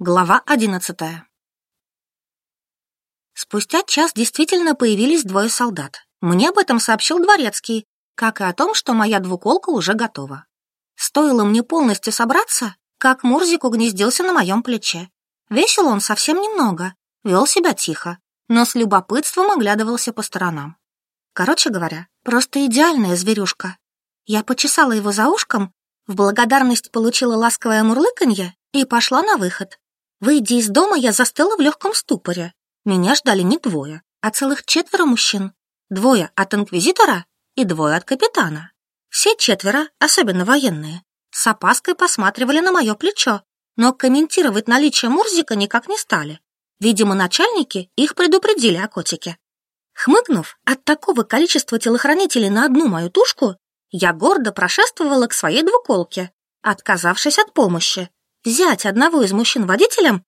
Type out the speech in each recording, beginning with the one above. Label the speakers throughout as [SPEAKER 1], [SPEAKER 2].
[SPEAKER 1] Глава одиннадцатая. Спустя час действительно появились двое солдат. Мне об этом сообщил дворецкий, как и о том, что моя двуколка уже готова. Стоило мне полностью собраться, как Мурзик угнездился на моем плече. Весил он совсем немного, вел себя тихо, но с любопытством оглядывался по сторонам. Короче говоря, просто идеальная зверюшка. Я почесала его за ушком, в благодарность получила ласковое мурлыканье и пошла на выход. Выйдя из дома, я застыла в легком ступоре. Меня ждали не двое, а целых четверо мужчин. Двое от инквизитора и двое от капитана. Все четверо, особенно военные, с опаской посматривали на мое плечо, но комментировать наличие Мурзика никак не стали. Видимо, начальники их предупредили о котике. Хмыкнув от такого количества телохранителей на одну мою тушку, я гордо прошествовала к своей двуколке, отказавшись от помощи, взять одного из мужчин водителем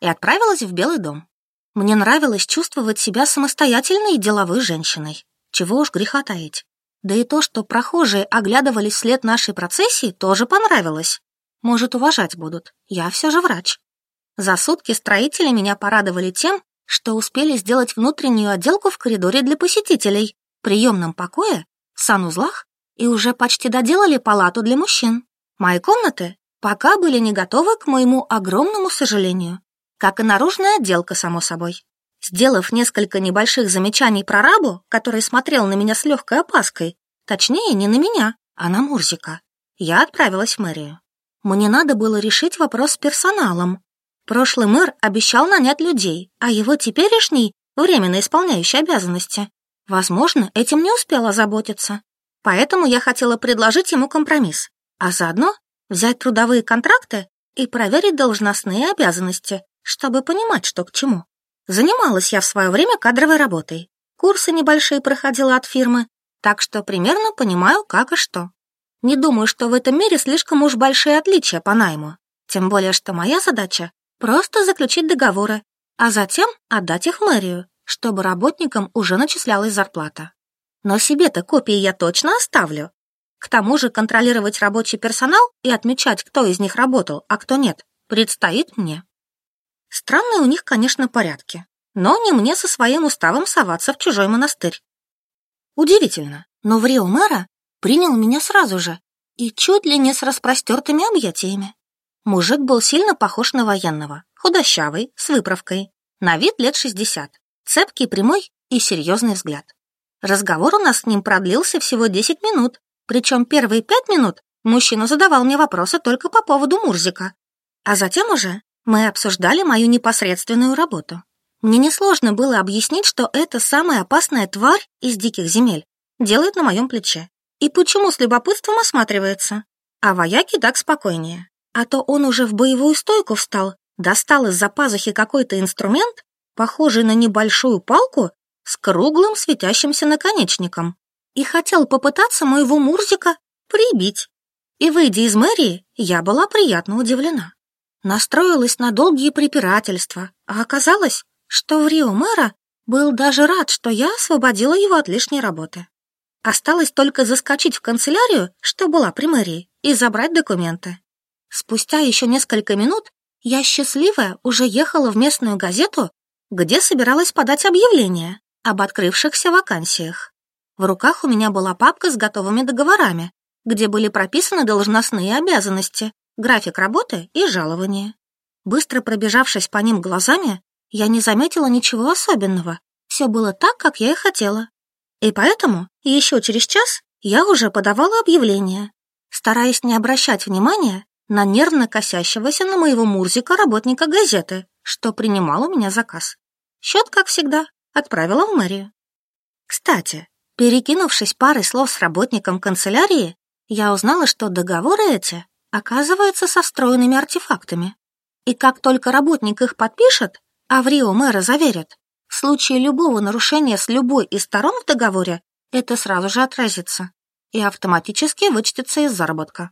[SPEAKER 1] и отправилась в Белый дом. Мне нравилось чувствовать себя самостоятельной и деловой женщиной. Чего уж греха таить. Да и то, что прохожие оглядывались вслед нашей процессии, тоже понравилось. Может, уважать будут. Я все же врач. За сутки строители меня порадовали тем, что успели сделать внутреннюю отделку в коридоре для посетителей, приемном покое, санузлах и уже почти доделали палату для мужчин. Мои комнаты пока были не готовы к моему огромному сожалению, как и наружная отделка, само собой. Сделав несколько небольших замечаний про рабу, который смотрел на меня с легкой опаской, точнее, не на меня, а на Мурзика, я отправилась в мэрию. Мне надо было решить вопрос с персоналом. Прошлый мэр обещал нанять людей, а его теперешний, временно исполняющий обязанности, возможно, этим не успел озаботиться. Поэтому я хотела предложить ему компромисс, а заодно взять трудовые контракты и проверить должностные обязанности, чтобы понимать, что к чему. Занималась я в свое время кадровой работой. Курсы небольшие проходила от фирмы, так что примерно понимаю, как и что. Не думаю, что в этом мире слишком уж большие отличия по найму. Тем более, что моя задача — просто заключить договоры, а затем отдать их в мэрию, чтобы работникам уже начислялась зарплата. Но себе-то копии я точно оставлю, к тому же контролировать рабочий персонал и отмечать, кто из них работал, а кто нет, предстоит мне. Странные у них, конечно, порядки, но не мне со своим уставом соваться в чужой монастырь. Удивительно, но в Рио мэра принял меня сразу же и чуть ли не с распростертыми объятиями. Мужик был сильно похож на военного, худощавый, с выправкой, на вид лет шестьдесят, цепкий, прямой и серьезный взгляд. Разговор у нас с ним продлился всего десять минут, причем первые пять минут мужчина задавал мне вопросы только по поводу Мурзика. А затем уже мы обсуждали мою непосредственную работу. Мне несложно было объяснить, что это самая опасная тварь из диких земель делает на моем плече. И почему с любопытством осматривается. А вояки так спокойнее. А то он уже в боевую стойку встал, достал из-за пазухи какой-то инструмент, похожий на небольшую палку с круглым светящимся наконечником и хотел попытаться моего Мурзика прибить. И, выйдя из мэрии, я была приятно удивлена. Настроилась на долгие препирательства, а оказалось, что в Рио мэра был даже рад, что я освободила его от лишней работы. Осталось только заскочить в канцелярию, что была при мэрии, и забрать документы. Спустя еще несколько минут я счастливая уже ехала в местную газету, где собиралась подать объявление об открывшихся вакансиях. В руках у меня была папка с готовыми договорами, где были прописаны должностные обязанности, график работы и жалование. Быстро пробежавшись по ним глазами, я не заметила ничего особенного. Все было так, как я и хотела. И поэтому еще через час я уже подавала объявление, стараясь не обращать внимания на нервно косящегося на моего Мурзика работника газеты, что принимал у меня заказ. Счет, как всегда, отправила в мэрию. Кстати, Перекинувшись парой слов с работником канцелярии, я узнала, что договоры эти оказываются со встроенными артефактами. И как только работник их подпишет, а в Рио мэра заверят, в случае любого нарушения с любой из сторон в договоре это сразу же отразится и автоматически вычтется из заработка.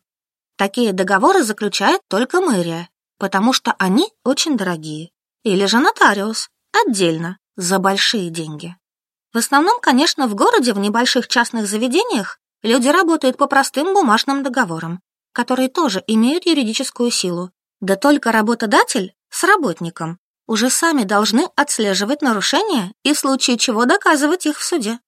[SPEAKER 1] Такие договоры заключает только мэрия, потому что они очень дорогие. Или же нотариус, отдельно, за большие деньги. В основном, конечно, в городе, в небольших частных заведениях люди работают по простым бумажным договорам, которые тоже имеют юридическую силу. Да только работодатель с работником, уже сами должны отслеживать нарушения и в случае чего доказывать их в суде.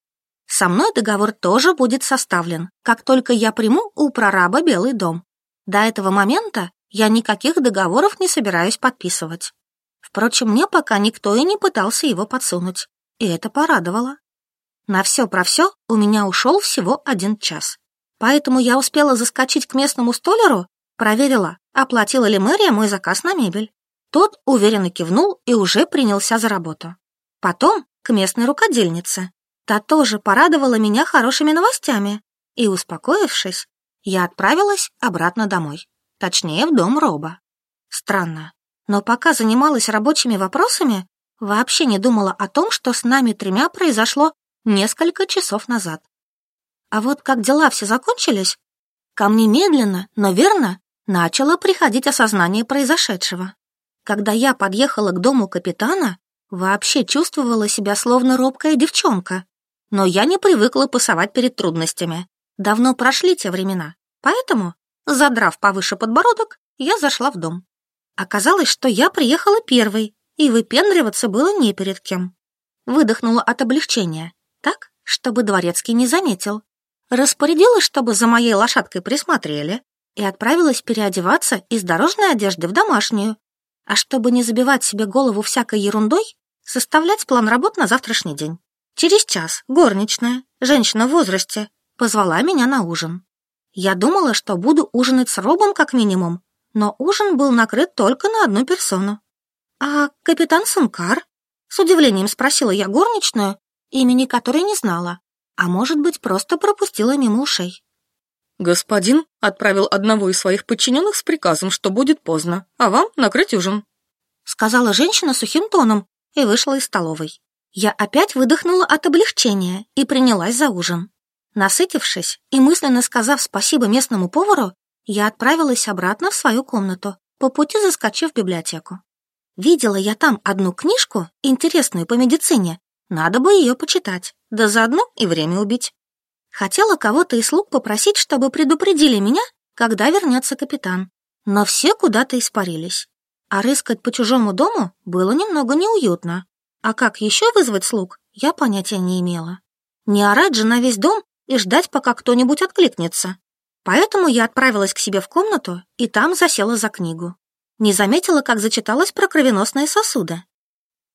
[SPEAKER 1] Со мной договор тоже будет составлен, как только я приму у прораба Белый дом. До этого момента я никаких договоров не собираюсь подписывать. Впрочем, мне пока никто и не пытался его подсунуть, и это порадовало. На все про все у меня ушел всего один час. Поэтому я успела заскочить к местному столеру, проверила, оплатила ли мэрия мой заказ на мебель. Тот уверенно кивнул и уже принялся за работу. Потом к местной рукодельнице. Та тоже порадовала меня хорошими новостями. И, успокоившись, я отправилась обратно домой. Точнее, в дом Роба. Странно, но пока занималась рабочими вопросами, вообще не думала о том, что с нами тремя произошло несколько часов назад. А вот как дела все закончились, ко мне медленно, но верно начало приходить осознание произошедшего. Когда я подъехала к дому капитана, вообще чувствовала себя словно робкая девчонка. Но я не привыкла пасовать перед трудностями. Давно прошли те времена. Поэтому, задрав повыше подбородок, я зашла в дом. Оказалось, что я приехала первой, и выпендриваться было не перед кем. Выдохнула от облегчения, так, чтобы дворецкий не заметил. Распорядилась, чтобы за моей лошадкой присмотрели, и отправилась переодеваться из дорожной одежды в домашнюю. А чтобы не забивать себе голову всякой ерундой, составлять план работ на завтрашний день. Через час горничная, женщина в возрасте, позвала меня на ужин. Я думала, что буду ужинать с Робом как минимум, но ужин был накрыт только на одну персону. «А капитан Сункар?» С удивлением спросила я горничную, имени которой не знала, а может быть, просто пропустила мимо ушей.
[SPEAKER 2] «Господин отправил одного из своих подчиненных с приказом, что будет поздно, а вам накрыть ужин»,
[SPEAKER 1] сказала женщина сухим тоном и вышла из столовой. Я опять выдохнула от облегчения и принялась за ужин. Насытившись и мысленно сказав спасибо местному повару, я отправилась обратно в свою комнату, по пути заскочив в библиотеку. Видела я там одну книжку, интересную по медицине. Надо бы ее почитать, да заодно и время убить. Хотела кого-то из слуг попросить, чтобы предупредили меня, когда вернется капитан. Но все куда-то испарились. А рыскать по чужому дому было немного неуютно. А как еще вызвать слуг, я понятия не имела. Не орать же на весь дом и ждать, пока кто-нибудь откликнется. Поэтому я отправилась к себе в комнату и там засела за книгу. Не заметила, как зачиталась про кровеносные сосуды.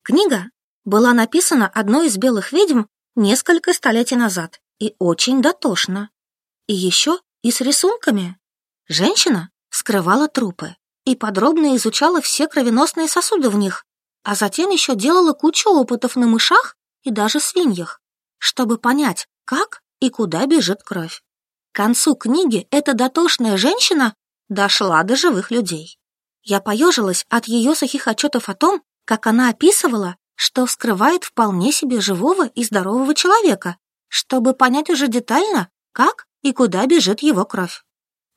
[SPEAKER 1] Книга была написана одной из белых ведьм несколько столетий назад и очень дотошно. И еще и с рисунками. Женщина вскрывала трупы и подробно изучала все кровеносные сосуды в них, а затем еще делала кучу опытов на мышах и даже свиньях, чтобы понять, как и куда бежит кровь. К концу книги эта дотошная женщина дошла до живых людей. Я поежилась от ее сухих отчетов о том, как она описывала, что вскрывает вполне себе живого и здорового человека, чтобы понять уже детально, как и куда бежит его кровь.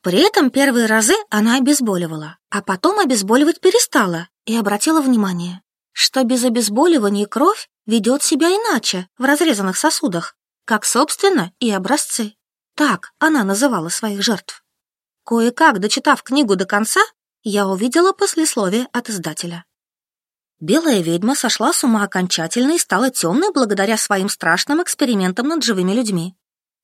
[SPEAKER 1] При этом первые разы она обезболивала, а потом обезболивать перестала и обратила внимание, что без обезболивания кровь ведет себя иначе в разрезанных сосудах, как, собственно, и образцы. Так она называла своих жертв. Кое-как, дочитав книгу до конца, я увидела послесловие от издателя. Белая ведьма сошла с ума окончательно и стала темной благодаря своим страшным экспериментам над живыми людьми.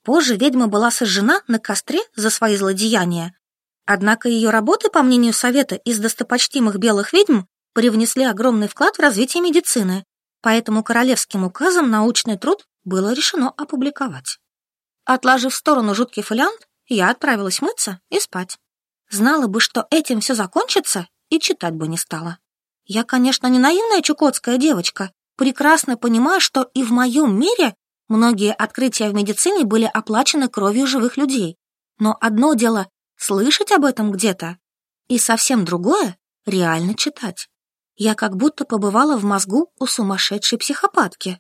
[SPEAKER 1] Позже ведьма была сожжена на костре за свои злодеяния. Однако ее работы, по мнению Совета из достопочтимых белых ведьм, привнесли огромный вклад в развитие медицины, поэтому королевским указом научный труд было решено опубликовать. Отложив в сторону жуткий фолиант, я отправилась мыться и спать. Знала бы, что этим все закончится, и читать бы не стала. Я, конечно, не наивная чукотская девочка, прекрасно понимаю, что и в моем мире многие открытия в медицине были оплачены кровью живых людей. Но одно дело — слышать об этом где-то, и совсем другое — реально читать. Я как будто побывала в мозгу у сумасшедшей психопатки.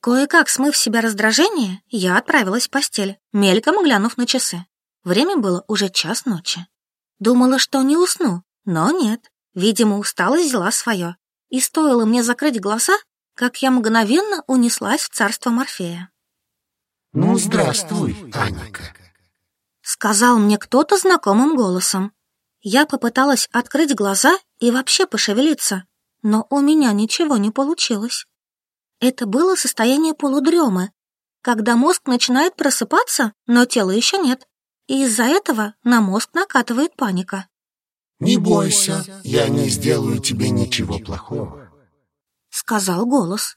[SPEAKER 1] Кое-как смыв себя раздражение, я отправилась в постель, мельком глянув на часы. Время было уже час ночи. Думала, что не усну, но нет. Видимо, усталость взяла свое. И стоило мне закрыть глаза, как я мгновенно унеслась в царство Морфея.
[SPEAKER 3] «Ну, здравствуй, Аника», —
[SPEAKER 1] сказал мне кто-то знакомым голосом. Я попыталась открыть глаза и вообще пошевелиться, но у меня ничего не получилось. Это было состояние полудремы, когда мозг начинает просыпаться, но тела еще нет, и из-за этого на мозг накатывает паника.
[SPEAKER 3] «Не бойся, я не сделаю тебе ничего плохого», —
[SPEAKER 1] сказал голос.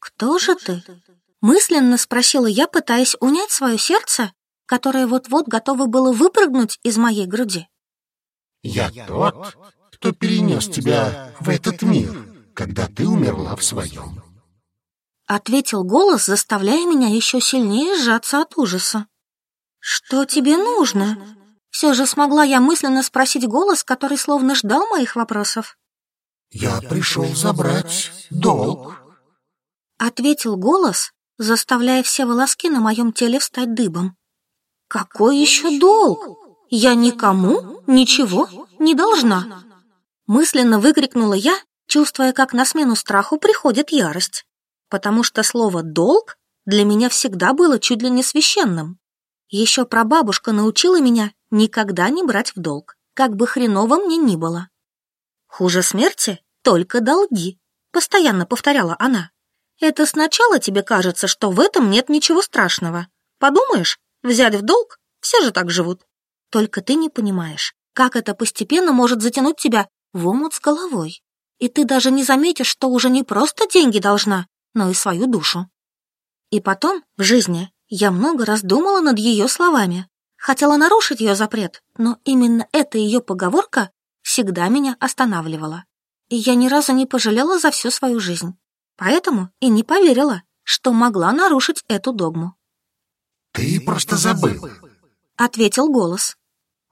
[SPEAKER 1] «Кто же ты?» — мысленно спросила я, пытаясь унять свое сердце, которое вот-вот готово было выпрыгнуть из моей груди.
[SPEAKER 3] «Я тот, кто перенес тебя в этот мир, когда ты умерла в своем».
[SPEAKER 1] Ответил голос, заставляя меня еще сильнее сжаться от ужаса. «Что тебе нужно?» Все же смогла я мысленно спросить голос, который словно ждал моих вопросов.
[SPEAKER 3] «Я пришел забрать долг», —
[SPEAKER 1] ответил голос, заставляя все волоски на моем теле встать дыбом. «Какой еще долг? Я никому ничего не должна!» Мысленно выкрикнула я, чувствуя, как на смену страху приходит ярость, потому что слово «долг» для меня всегда было чуть ли не священным. Еще прабабушка научила меня никогда не брать в долг, как бы хреново мне ни было. Хуже смерти только долги, постоянно повторяла она. Это сначала тебе кажется, что в этом нет ничего страшного. Подумаешь, взять в долг, все же так живут. Только ты не понимаешь, как это постепенно может затянуть тебя в омут с головой. И ты даже не заметишь, что уже не просто деньги должна, но и свою душу. И потом, в жизни, я много раз думала над ее словами. Хотела нарушить ее запрет, но именно эта ее поговорка всегда меня останавливала. И я ни разу не пожалела за всю свою жизнь. Поэтому и не поверила, что могла нарушить эту догму.
[SPEAKER 3] «Ты просто забыл», —
[SPEAKER 1] ответил голос.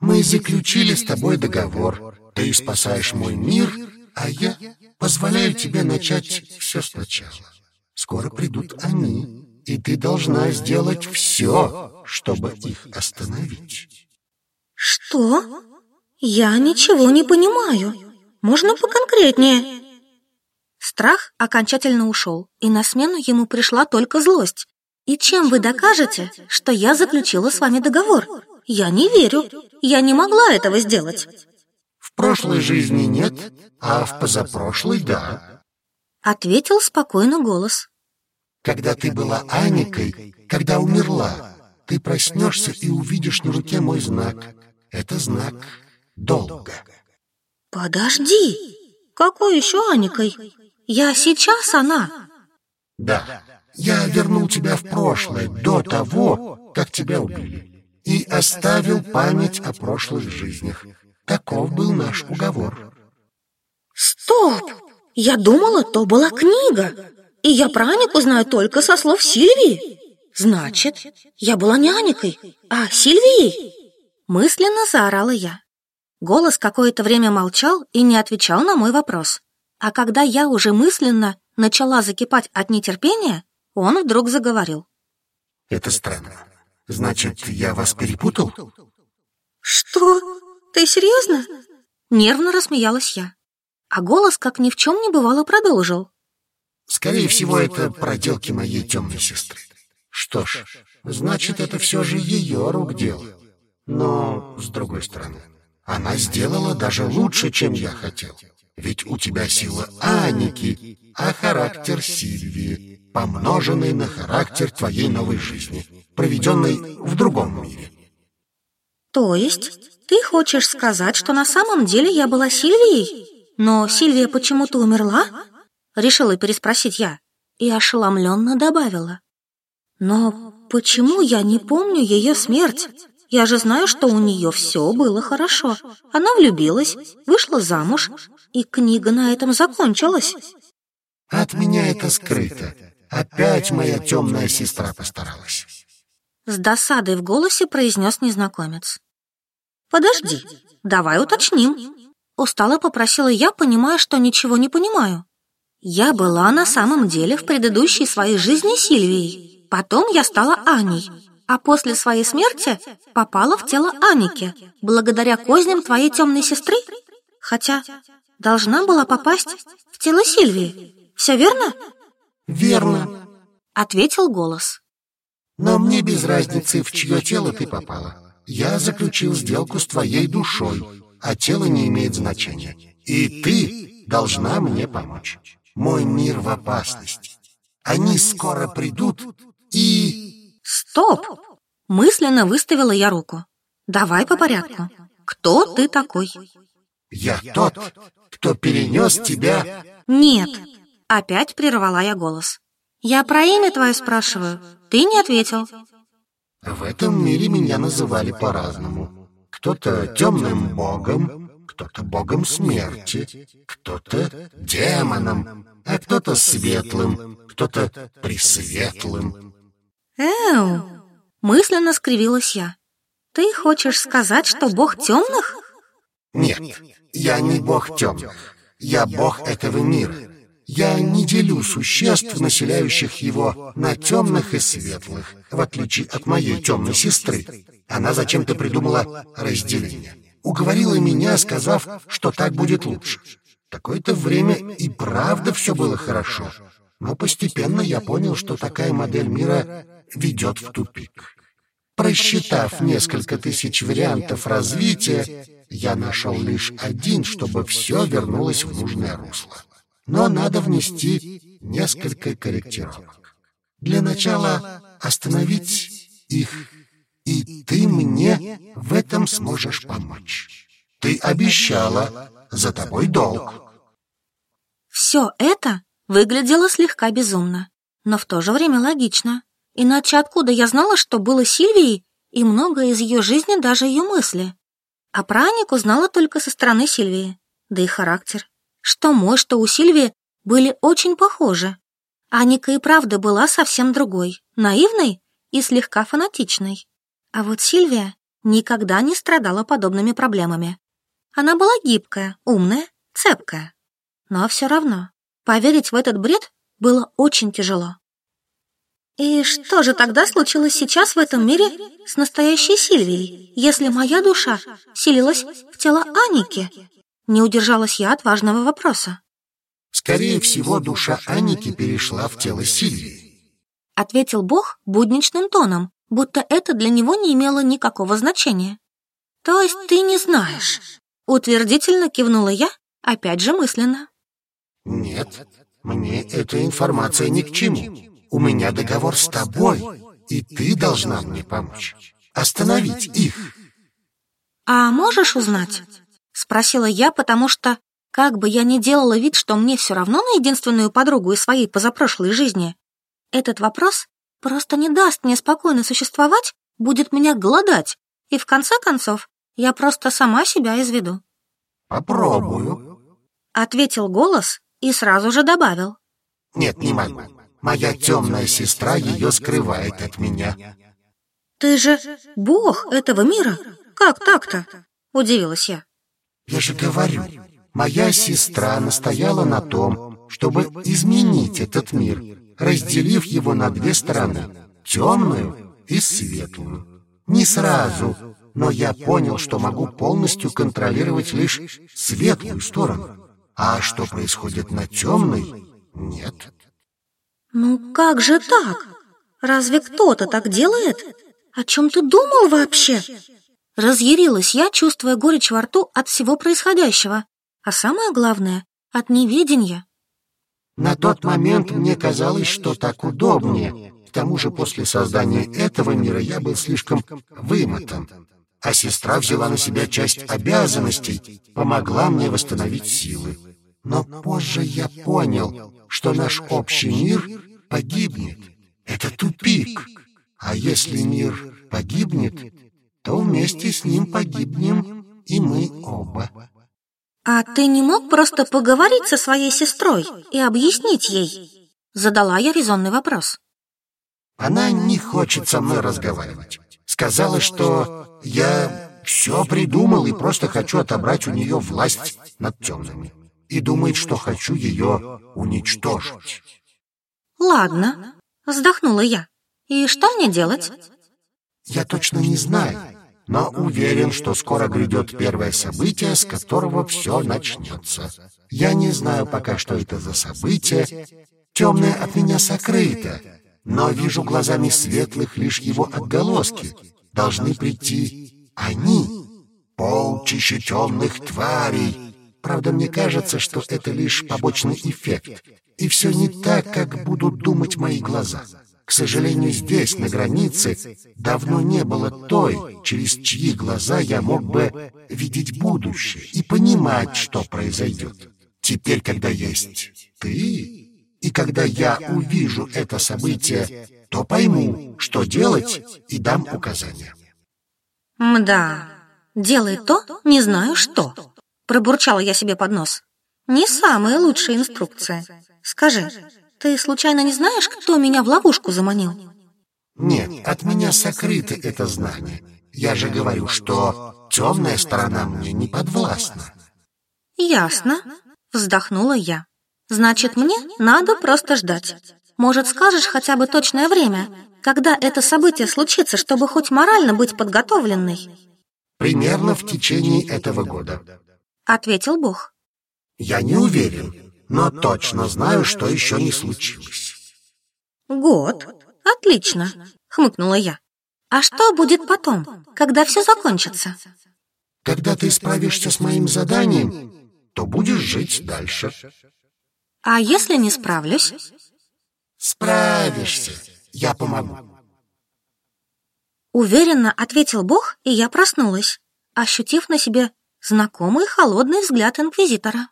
[SPEAKER 3] «Мы заключили с тобой договор. Ты спасаешь мой мир, а я позволяю тебе начать все сначала. Скоро придут они, и ты должна сделать все, чтобы их остановить.
[SPEAKER 1] Что? Я ничего не понимаю. Можно поконкретнее? Страх окончательно ушел, и на смену ему пришла только злость. И чем вы докажете, что я заключила с вами договор? Я не верю. Я не могла этого сделать.
[SPEAKER 3] В прошлой жизни нет, а в позапрошлой — да.
[SPEAKER 1] Ответил спокойно голос.
[SPEAKER 3] Когда ты была Аникой, когда умерла, ты проснешься и увидишь на руке мой знак. Это знак долга.
[SPEAKER 1] Подожди, какой еще Аникой? Я сейчас она.
[SPEAKER 3] Да, я вернул тебя в прошлое до того, как тебя убили, и оставил память о прошлых жизнях. Таков был наш уговор.
[SPEAKER 1] Стоп! Я думала, то была книга. И я про Анику знаю только со слов Сильвии. Значит, я была не Аникой, а Сильвией. Мысленно заорала я. Голос какое-то время молчал и не отвечал на мой вопрос. А когда я уже мысленно начала закипать от нетерпения, он вдруг заговорил.
[SPEAKER 3] «Это странно. Значит, я вас перепутал?»
[SPEAKER 1] «Что? Ты серьезно?» Нервно рассмеялась я. А голос, как ни в чем не бывало, продолжил.
[SPEAKER 3] Скорее всего, это проделки моей темной сестры. Что ж, значит, это все же ее рук дело. Но, с другой стороны, она сделала даже лучше, чем я хотел. Ведь у тебя сила Аники, а характер Сильвии, помноженный на характер твоей новой жизни, проведенной в другом мире.
[SPEAKER 1] То есть ты хочешь сказать, что на самом деле я была Сильвией? Но Сильвия почему-то умерла? Решила переспросить я и ошеломленно добавила. Но почему я не помню ее смерть? Я же знаю, что у нее все было хорошо. Она влюбилась, вышла замуж, и книга на этом закончилась.
[SPEAKER 3] От меня это скрыто. Опять моя темная сестра постаралась.
[SPEAKER 1] С досадой в голосе произнес незнакомец. «Подожди, давай уточним». Устало попросила я, понимая, что ничего не понимаю. Я была на самом деле в предыдущей своей жизни Сильвией. Потом я стала Аней, а после своей смерти попала в тело Аники, благодаря козням твоей темной сестры. Хотя должна была попасть в тело Сильвии. Все верно?
[SPEAKER 3] Верно,
[SPEAKER 1] ответил голос.
[SPEAKER 3] Но мне без разницы, в чье тело ты попала. Я заключил сделку с твоей душой, а тело не имеет значения. И ты должна мне помочь. Мой мир в опасности. Они скоро придут и...
[SPEAKER 1] Стоп! Мысленно выставила я руку. Давай по порядку. Кто ты такой?
[SPEAKER 3] Я тот, кто перенес тебя...
[SPEAKER 1] Нет, опять прервала я голос. Я про имя твое спрашиваю. Ты не ответил.
[SPEAKER 3] В этом мире меня называли по-разному. Кто-то темным богом, кто-то богом смерти, кто-то демоном, а кто-то светлым, кто-то пресветлым.
[SPEAKER 1] Эу, мысленно скривилась я. Ты хочешь сказать, что бог темных?
[SPEAKER 3] Нет, я не бог темных. Я бог этого мира. Я не делю существ, населяющих его, на темных и светлых, в отличие от моей темной сестры. Она зачем-то придумала разделение. Уговорила меня, сказав, что так будет лучше. Такое-то время и правда все было хорошо. Но постепенно я понял, что такая модель мира ведет в тупик. Просчитав несколько тысяч вариантов развития, я нашел лишь один, чтобы все вернулось в нужное русло но надо внести несколько корректировок. Для начала остановить их, и ты в этом сможешь помочь. Ты обещала, за тобой долг.
[SPEAKER 1] Все это выглядело слегка безумно, но в то же время логично. Иначе откуда я знала, что было Сильвией, и многое из ее жизни, даже ее мысли? А про Анику знала только со стороны Сильвии, да и характер что мой, что у Сильвии были очень похожи. Аника и правда была совсем другой, наивной и слегка фанатичной. А вот Сильвия никогда не страдала подобными проблемами. Она была гибкая, умная, цепкая. Но все равно поверить в этот бред было очень тяжело. И что же тогда случилось сейчас в этом мире с настоящей Сильвией, если моя душа селилась в тело Аники? Не удержалась я от важного вопроса.
[SPEAKER 3] Скорее всего, душа Аники перешла в тело Сильвии.
[SPEAKER 1] Ответил Бог будничным тоном, будто это для него не имело никакого значения. То есть ты не знаешь? Утвердительно кивнула я, опять же мысленно.
[SPEAKER 3] Нет, мне эта информация ни к чему. У меня договор с тобой, и ты должна мне помочь. Остановить их.
[SPEAKER 1] А можешь узнать, Спросила я, потому что, как бы я ни делала вид, что мне все равно на единственную подругу из своей позапрошлой жизни, этот вопрос просто не даст мне спокойно существовать, будет меня голодать, и в конце концов я просто сама себя изведу.
[SPEAKER 3] «Попробую», —
[SPEAKER 1] ответил голос и сразу же добавил.
[SPEAKER 3] «Нет, не могу. Моя темная сестра ее скрывает от меня».
[SPEAKER 1] «Ты же бог этого мира? Как так-то?» — удивилась я.
[SPEAKER 3] Я же говорю, моя сестра настояла на том, чтобы изменить этот мир, разделив его на две стороны — темную и светлую. Не сразу, но я понял, что могу полностью контролировать лишь светлую сторону. А что происходит на темной — нет.
[SPEAKER 1] Ну как же так? Разве кто-то так делает? О чем ты думал вообще? Разъярилась я, чувствуя горечь во рту от всего происходящего, а самое главное — от неведения.
[SPEAKER 3] На тот момент мне казалось, что так удобнее. К тому же после создания этого мира я был слишком вымотан. А сестра взяла на себя часть обязанностей, помогла мне восстановить силы. Но позже я понял, что наш общий мир погибнет. Это тупик. А если мир погибнет, то вместе с ним погибнем и мы оба.
[SPEAKER 1] А ты не мог просто поговорить со своей сестрой и объяснить ей? Задала я резонный вопрос.
[SPEAKER 3] Она не хочет со мной разговаривать. Сказала, что я все придумал и просто хочу отобрать у нее власть над темными. И думает, что хочу ее уничтожить.
[SPEAKER 1] Ладно, вздохнула я. И что мне делать?
[SPEAKER 3] Я точно не знаю но уверен, что скоро грядет первое событие, с которого все начнется. Я не знаю пока, что это за событие. Темное от меня сокрыто, но вижу глазами светлых лишь его отголоски. Должны прийти они. полчища темных тварей. Правда, мне кажется, что это лишь побочный эффект. И все не так, как будут думать мои глаза. К сожалению, здесь, на границе, давно не было той, через чьи глаза я мог бы видеть будущее и понимать, что произойдет. Теперь, когда есть ты, и когда я увижу это событие, то пойму, что делать, и дам указания.
[SPEAKER 1] «Мда, делай то, не знаю что», — пробурчала я себе под нос. «Не самая лучшая инструкция. Скажи, ты случайно не знаешь, кто меня в ловушку заманил?»
[SPEAKER 3] «Нет, от меня сокрыто это знание. Я же говорю, что темная сторона мне не подвластна».
[SPEAKER 1] «Ясно», — вздохнула я. «Значит, мне надо просто ждать. Может, скажешь хотя бы точное время, когда это событие случится, чтобы хоть морально быть подготовленной?»
[SPEAKER 3] «Примерно в течение этого года», —
[SPEAKER 1] ответил Бог.
[SPEAKER 3] «Я не уверен, но точно знаю, что еще не случилось.
[SPEAKER 1] Год? Отлично, хмыкнула я. А что будет потом, когда все закончится?
[SPEAKER 3] Когда ты справишься с моим заданием, то будешь жить дальше.
[SPEAKER 1] А если не справлюсь?
[SPEAKER 3] Справишься, я помогу.
[SPEAKER 1] Уверенно ответил Бог, и я проснулась, ощутив на себе знакомый холодный взгляд инквизитора.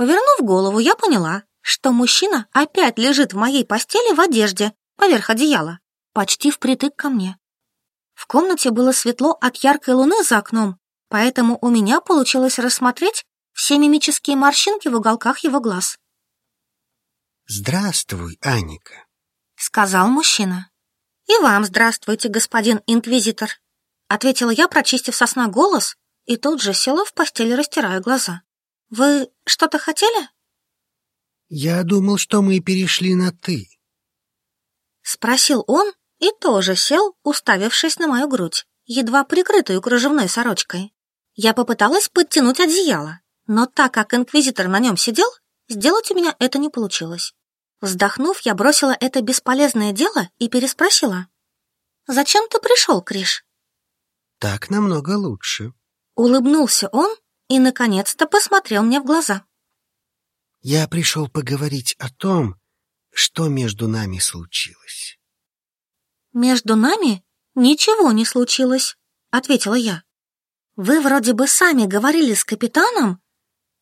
[SPEAKER 1] Повернув голову, я поняла, что мужчина опять лежит в моей постели в одежде, поверх одеяла, почти впритык ко мне. В комнате было светло от яркой луны за окном, поэтому у меня получилось рассмотреть все мимические морщинки в уголках его глаз.
[SPEAKER 3] «Здравствуй, Аника», —
[SPEAKER 1] сказал мужчина. «И вам здравствуйте, господин инквизитор», — ответила я, прочистив сосна голос, и тут же села в постели, растирая глаза. Вы что-то хотели?
[SPEAKER 3] Я думал, что мы перешли на «ты».
[SPEAKER 1] Спросил он и тоже сел, уставившись на мою грудь, едва прикрытую кружевной сорочкой. Я попыталась подтянуть одеяло, но так как инквизитор на нем сидел, сделать у меня это не получилось. Вздохнув, я бросила это бесполезное дело и переспросила. «Зачем ты пришел, Криш?»
[SPEAKER 3] «Так намного лучше», —
[SPEAKER 1] улыбнулся он и, наконец-то, посмотрел мне в глаза.
[SPEAKER 3] «Я пришел поговорить о том, что между нами случилось».
[SPEAKER 1] «Между нами ничего не случилось», — ответила я. «Вы вроде бы сами говорили с капитаном,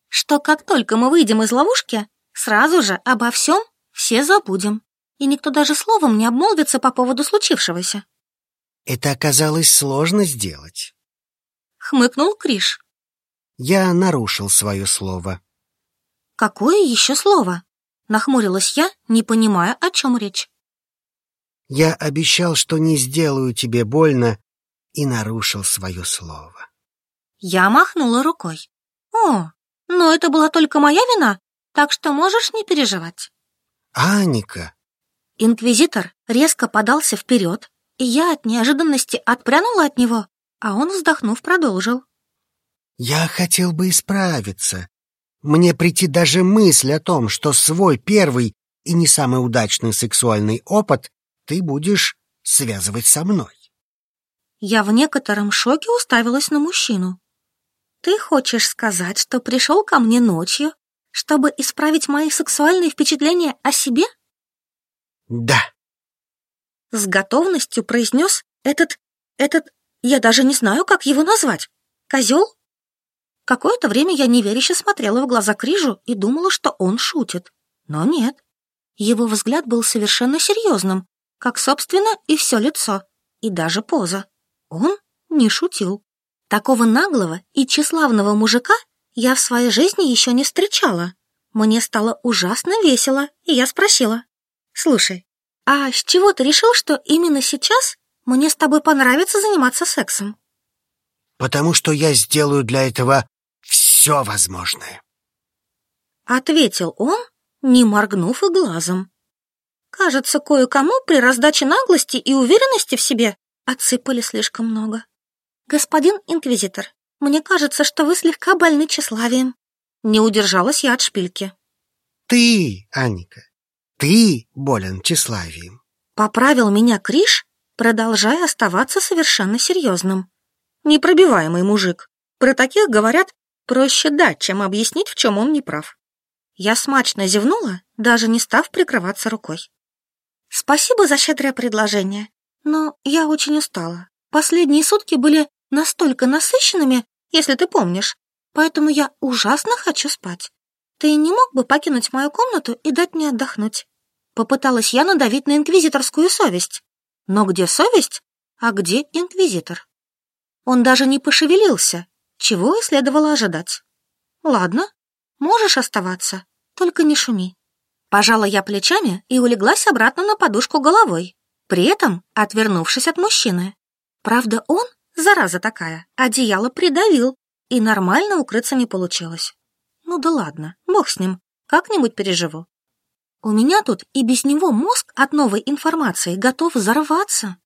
[SPEAKER 1] что как только мы выйдем из ловушки, сразу же обо всем все забудем, и никто даже словом не обмолвится по поводу случившегося».
[SPEAKER 3] «Это оказалось сложно сделать», —
[SPEAKER 1] хмыкнул Криш.
[SPEAKER 3] Я нарушил свое слово.
[SPEAKER 1] Какое еще слово? Нахмурилась я, не понимая, о чем речь.
[SPEAKER 3] Я обещал, что не сделаю тебе больно, и нарушил свое слово.
[SPEAKER 1] Я махнула рукой. О, но это была только моя вина, так что можешь не переживать.
[SPEAKER 3] Аника.
[SPEAKER 1] Инквизитор резко подался вперед, и я от неожиданности отпрянула от него, а он, вздохнув, продолжил.
[SPEAKER 3] Я хотел бы исправиться. Мне прийти даже мысль о том, что свой первый и не самый удачный сексуальный опыт ты будешь связывать со мной.
[SPEAKER 1] Я в некотором шоке уставилась на мужчину. Ты хочешь сказать, что пришел ко мне ночью, чтобы исправить мои сексуальные впечатления о себе?
[SPEAKER 3] Да.
[SPEAKER 1] С готовностью произнес этот... этот... Я даже не знаю, как его назвать. Козел? Какое-то время я неверяще смотрела в глаза Крижу и думала, что он шутит. Но нет. Его взгляд был совершенно серьезным, как, собственно, и все лицо, и даже поза. Он не шутил. Такого наглого и тщеславного мужика я в своей жизни еще не встречала. Мне стало ужасно весело, и я спросила. «Слушай, а с чего ты решил, что именно сейчас мне с тобой понравится заниматься сексом?»
[SPEAKER 3] «Потому что я сделаю для этого все возможное.
[SPEAKER 1] Ответил он, не моргнув и глазом. Кажется, кое-кому при раздаче наглости и уверенности в себе отсыпали слишком много. Господин инквизитор, мне кажется, что вы слегка больны тщеславием. Не удержалась я от шпильки.
[SPEAKER 3] Ты, Аника, ты болен тщеславием.
[SPEAKER 1] Поправил меня Криш, продолжая оставаться совершенно серьезным. Непробиваемый мужик.
[SPEAKER 2] Про таких говорят, проще дать, чем объяснить, в чем он не прав. Я смачно зевнула, даже не став прикрываться рукой. Спасибо за щедрое предложение, но я очень устала. Последние сутки были настолько насыщенными, если ты помнишь, поэтому я ужасно хочу спать. Ты не мог бы покинуть мою комнату и дать мне отдохнуть? Попыталась я надавить на инквизиторскую совесть. Но где совесть, а где инквизитор? Он даже не пошевелился, чего и следовало ожидать. Ладно, можешь оставаться, только не шуми. Пожала я плечами и улеглась обратно на подушку головой, при этом отвернувшись от мужчины. Правда, он, зараза такая, одеяло придавил, и нормально укрыться не получилось. Ну да ладно, бог с ним, как-нибудь переживу. У меня тут и без него мозг от новой информации готов взорваться.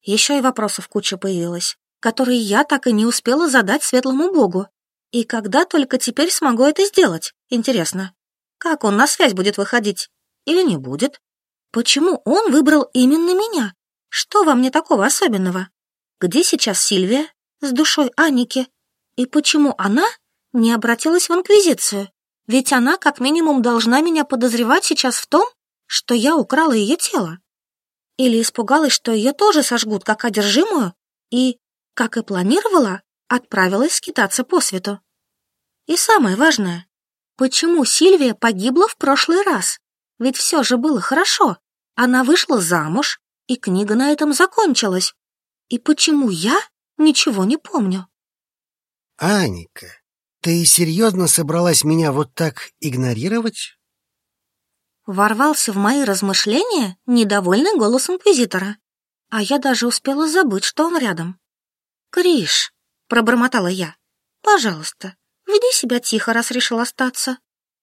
[SPEAKER 2] Еще и вопросов куча появилась, которые я так и не успела задать светлому богу. И когда только теперь смогу это сделать, интересно. Как он на связь будет выходить? Или не будет? Почему он выбрал именно меня? Что во мне такого особенного? Где сейчас Сильвия с душой Аники? И почему она не обратилась в Инквизицию? Ведь она как минимум должна меня подозревать сейчас в том, что я украла ее тело. Или испугалась, что ее тоже сожгут как одержимую, и, как и планировала, отправилась скитаться по свету. И самое важное, почему Сильвия погибла в прошлый раз? Ведь все же было хорошо. Она вышла замуж, и книга на этом закончилась. И почему я ничего не помню?
[SPEAKER 3] Аника, ты серьезно собралась меня вот так игнорировать?
[SPEAKER 1] Ворвался в мои размышления недовольный голос инквизитора, а я даже успела забыть, что он рядом. «Криш», — пробормотала я, — «пожалуйста, веди себя тихо, раз решил остаться.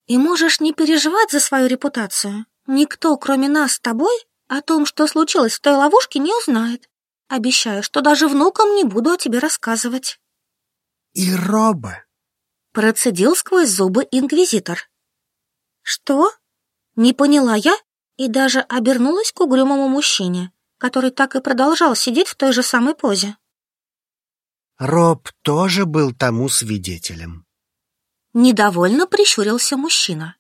[SPEAKER 1] И можешь не переживать за свою репутацию. Никто, кроме нас с тобой, о том, что случилось в той ловушке, не узнает. Обещаю, что даже внукам не буду о тебе рассказывать».
[SPEAKER 3] «И Роба»,
[SPEAKER 1] Процедил сквозь зубы инквизитор. «Что?» Не поняла я и даже обернулась к угрюмому мужчине, который так и продолжал сидеть в той же самой позе.
[SPEAKER 3] Роб тоже был тому свидетелем.
[SPEAKER 1] Недовольно прищурился мужчина.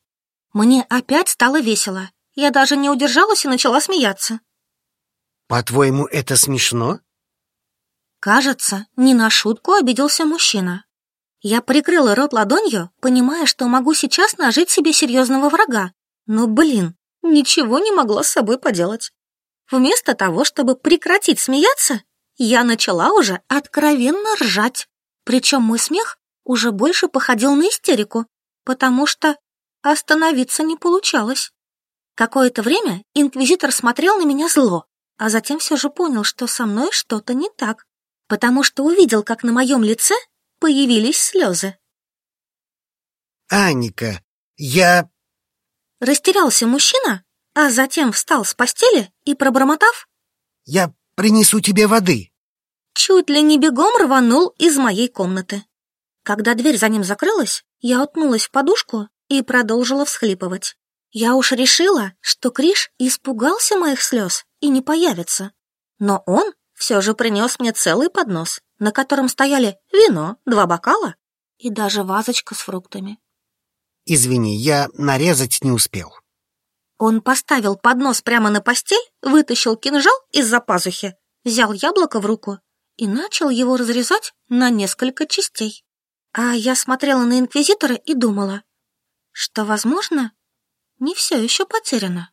[SPEAKER 1] Мне опять стало весело. Я даже не удержалась и начала смеяться.
[SPEAKER 3] По-твоему, это смешно?
[SPEAKER 1] Кажется, не на шутку обиделся мужчина. Я прикрыла рот ладонью, понимая, что могу сейчас нажить себе серьезного врага. Но, блин, ничего не могла с собой поделать. Вместо того, чтобы прекратить смеяться, я начала уже откровенно ржать. Причем мой смех уже больше походил на истерику, потому что остановиться не получалось. Какое-то время инквизитор смотрел на меня зло, а затем все же понял, что со мной что-то не так, потому что увидел, как на моем лице появились слезы.
[SPEAKER 3] «Аника, я...»
[SPEAKER 1] Растерялся мужчина, а затем встал с постели и, пробормотав,
[SPEAKER 3] «Я принесу тебе воды»,
[SPEAKER 1] чуть ли не бегом рванул из моей комнаты. Когда дверь за ним закрылась, я утнулась в подушку и продолжила всхлипывать. Я уж решила, что Криш испугался моих слез и не появится. Но он все же принес мне целый поднос на котором стояли вино, два бокала и даже вазочка с фруктами.
[SPEAKER 3] «Извини, я нарезать не успел».
[SPEAKER 1] Он поставил поднос прямо на постель, вытащил кинжал из-за пазухи, взял яблоко в руку и начал его разрезать на несколько частей. А я смотрела на инквизитора и думала, что, возможно, не все еще потеряно.